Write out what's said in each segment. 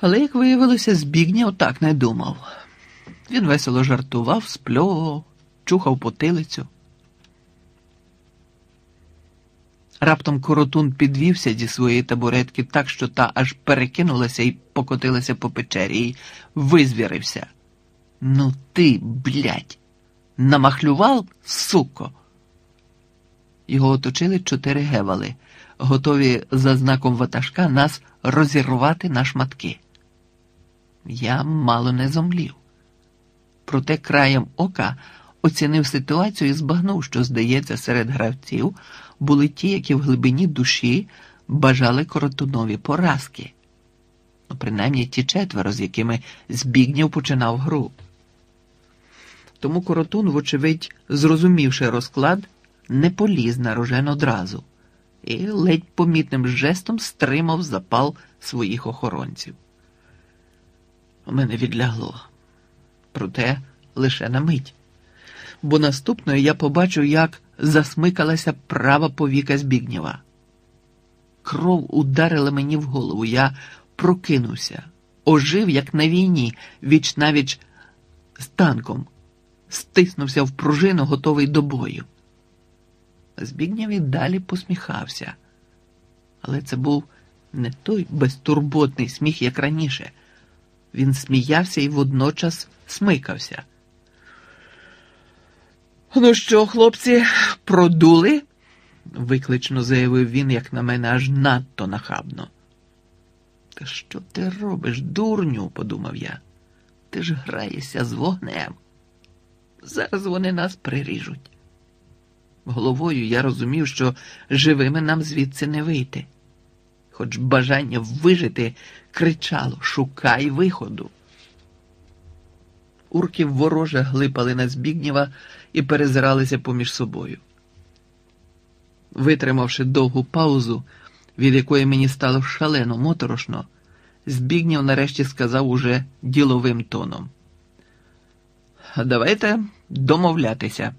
Але, як виявилося, Збігнєв так не думав. Він весело жартував, спльовував, чухав потилицю. Раптом коротун підвівся зі своєї табуретки так, що та аж перекинулася і покотилася по печері, і визвірився. Ну ти, блядь, намахлював, суко. Його оточили чотири гевали, готові за знаком ватажка нас розірвати на шматки. Я мало не зомлів. Проте краєм ока оцінив ситуацію і збагнув, що, здається, серед гравців були ті, які в глибині душі бажали коротунові поразки. Ну, принаймні ті четверо, з якими Збігнєв починав гру. Тому коротун, вочевидь, зрозумівши розклад, не поліз на рожен одразу і ледь помітним жестом стримав запал своїх охоронців. У мене відлягло, проте лише на мить. Бо наступною я побачив, як засмикалася права повіка Збігнєва. Кров ударила мені в голову. Я прокинувся, ожив, як на війні, віч навіч з танком, стиснувся в пружину, готовий до бою. Збігнєв і далі посміхався, але це був не той безтурботний сміх, як раніше. Він сміявся і водночас смикався. Ну що, хлопці, продули? виклично заявив він, як на мене, аж надто нахабно. Та що ти робиш, дурню? подумав я. Ти ж граєшся з вогнем. Зараз вони нас приріжуть. Головою я розумів, що живими нам звідси не вийти, хоч бажання вижити кричало Шукай виходу. Урки вороже глипали на Збігнєва і перезиралися поміж собою. Витримавши довгу паузу, від якої мені стало шалено моторошно, Збігнєв нарешті сказав уже діловим тоном. Давайте домовлятися.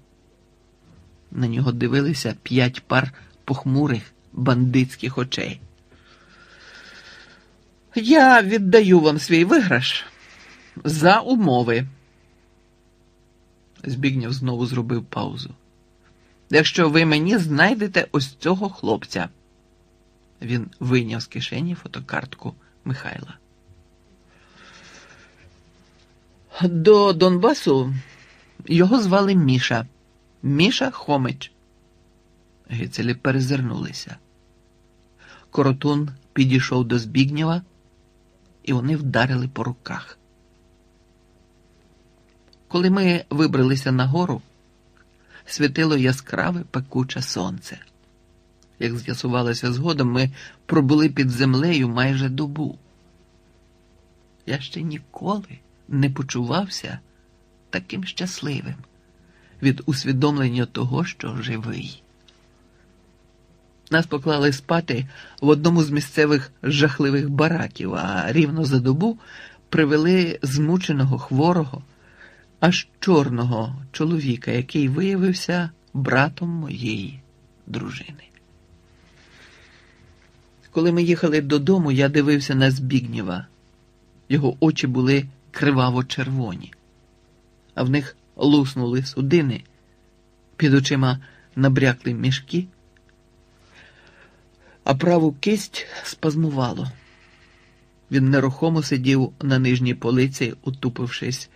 На нього дивилися п'ять пар похмурих бандитських очей. Я віддаю вам свій виграш за умови. Збігнєв знову зробив паузу. Якщо ви мені знайдете ось цього хлопця, він вийняв з кишені фотокартку Михайла. До Донбасу його звали Міша. Міша Хомич. Гицелі перезирнулися. Коротун підійшов до Збігнєва, і вони вдарили по руках. Коли ми вибралися на гору, світило яскраве пекуче сонце. Як з'ясувалося згодом, ми пробули під землею майже добу. Я ще ніколи не почувався таким щасливим від усвідомлення того, що живий. Нас поклали спати в одному з місцевих жахливих бараків, а рівно за добу привели змученого хворого, аж чорного чоловіка, який виявився братом моєї дружини. Коли ми їхали додому, я дивився на Збігнєва. Його очі були криваво червоні, а в них луснули судини, під очима набрякли мішки, а праву кисть спазмувало. Він нерухомо сидів на нижній полиці, утупившись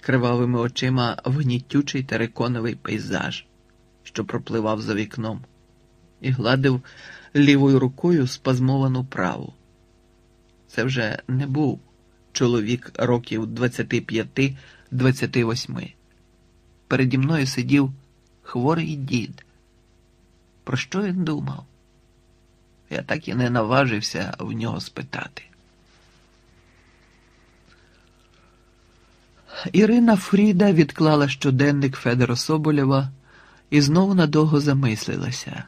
кривавими очима в гнітючий териконовий пейзаж, що пропливав за вікном, і гладив лівою рукою спазмовану праву. Це вже не був чоловік років 25-28. Переді мною сидів хворий дід. Про що він думав? Я так і не наважився в нього спитати. Ірина Фріда відклала щоденник Федора Соболєва і знову надовго замислилася,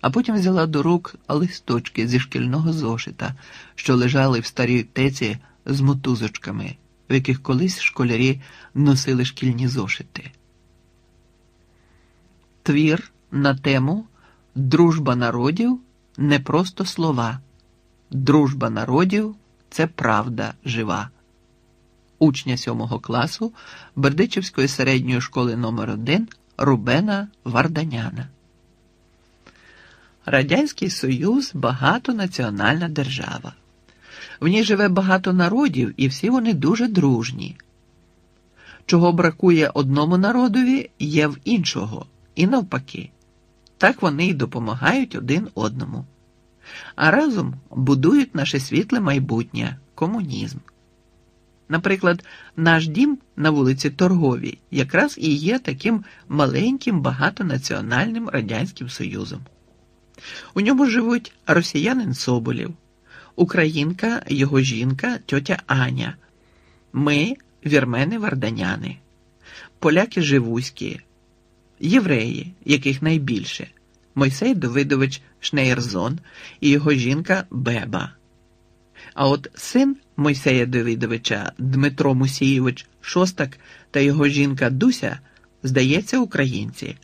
а потім взяла до рук листочки зі шкільного зошита, що лежали в старій теці з мотузочками, в яких колись школярі носили шкільні зошити. Твір на тему Дружба народів не просто слова. Дружба народів це правда жива. Учня сьомого класу Бердичівської середньої школи номер 1 Рубена Варданяна. Радянський Союз багатонаціональна держава. В ній живе багато народів, і всі вони дуже дружні. Чого бракує одному народові, є в іншого, і навпаки. Так вони й допомагають один одному. А разом будують наше світле майбутнє комунізм. Наприклад, наш дім на вулиці Торговій якраз і є таким маленьким багатонаціональним Радянським Союзом. У ньому живуть росіянин Соболів, українка, його жінка, тьотя Аня, ми вірмени Варданяни, поляки Живуські, євреї, яких найбільше, Мойсей Давидович Шнейрзон і його жінка Беба. А от син Мойсея Давидовича Дмитро Мусійович Шостак та його жінка Дуся, здається, українці.